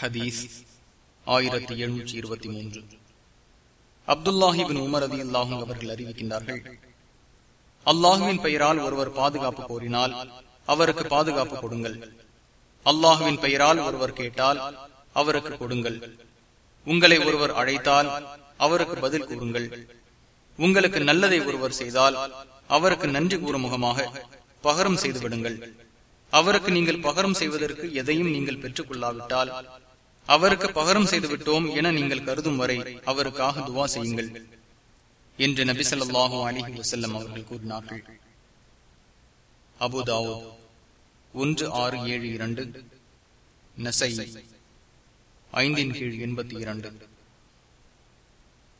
ஹதீஸ் ஆயிரத்தி எழுநூற்றி இருபத்தி மூன்று. அப்துல்லாஹிபின் உமர் அதி அல்லாஹும் அவர்கள் அறிவிக்கின்றார்கள் அல்லாஹுவின் பெயரால் ஒருவர் பாதுகாப்பு கோரினால் அவருக்கு பாதுகாப்பு கொடுங்கள். அல்லாஹுவின் பெயரால் ஒருவர் கேட்டால் அவருக்கு கொடுங்கள். உங்களை ஒருவர் அழைத்தால் அவருக்கு பதில் கூறுங்கள். உங்களுக்கு நல்லதை ஒருவர் செய்தால் அவருக்கு நன்றி கூறும் முகமாக பகரம் செய்து விடுங்கள். அவருக்கு நீங்கள் பகரம் செய்வதற்கு எதையும் நீங்கள் பெற்றுக் கொள்ளாவிட்டால் அவருக்கு பகரம் செய்து விட்டோம் என நீங்கள் கருதும் வரை அவருக்காக துவா செய்யுங்கள் என்று நபி சொல்லாஹு அலிஹி வசல்லம் அவர்கள் கூறினார்கள். அபுதாவோ ஒன்று ஆறு ஏழு இரண்டு நசை ஐந்தின் கீழ் எண்பத்தி இரண்டு.